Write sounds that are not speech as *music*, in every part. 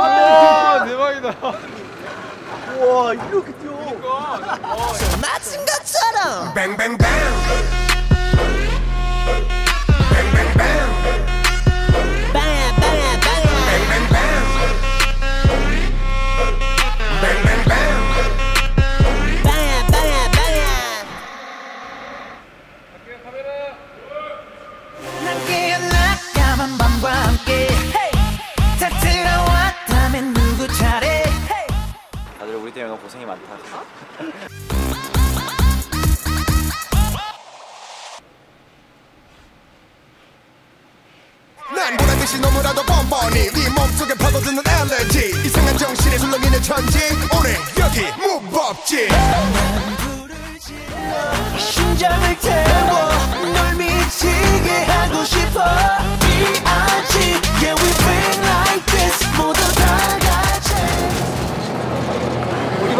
와 대박이다. 와 이렇게 뛰어. 마침 같잖아. 뱅뱅뱅. 우리 때문에 너무 고생이 많다. *laughs* 난 보란듯이 너무나도 뻔뻔히 네 몸속에 파고드는 알레르기. 이상한 정신에 술렁이는 천지. 오늘 여기 무법지. 심장을 태 우리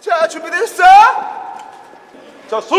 자 준비됐어? 자 수.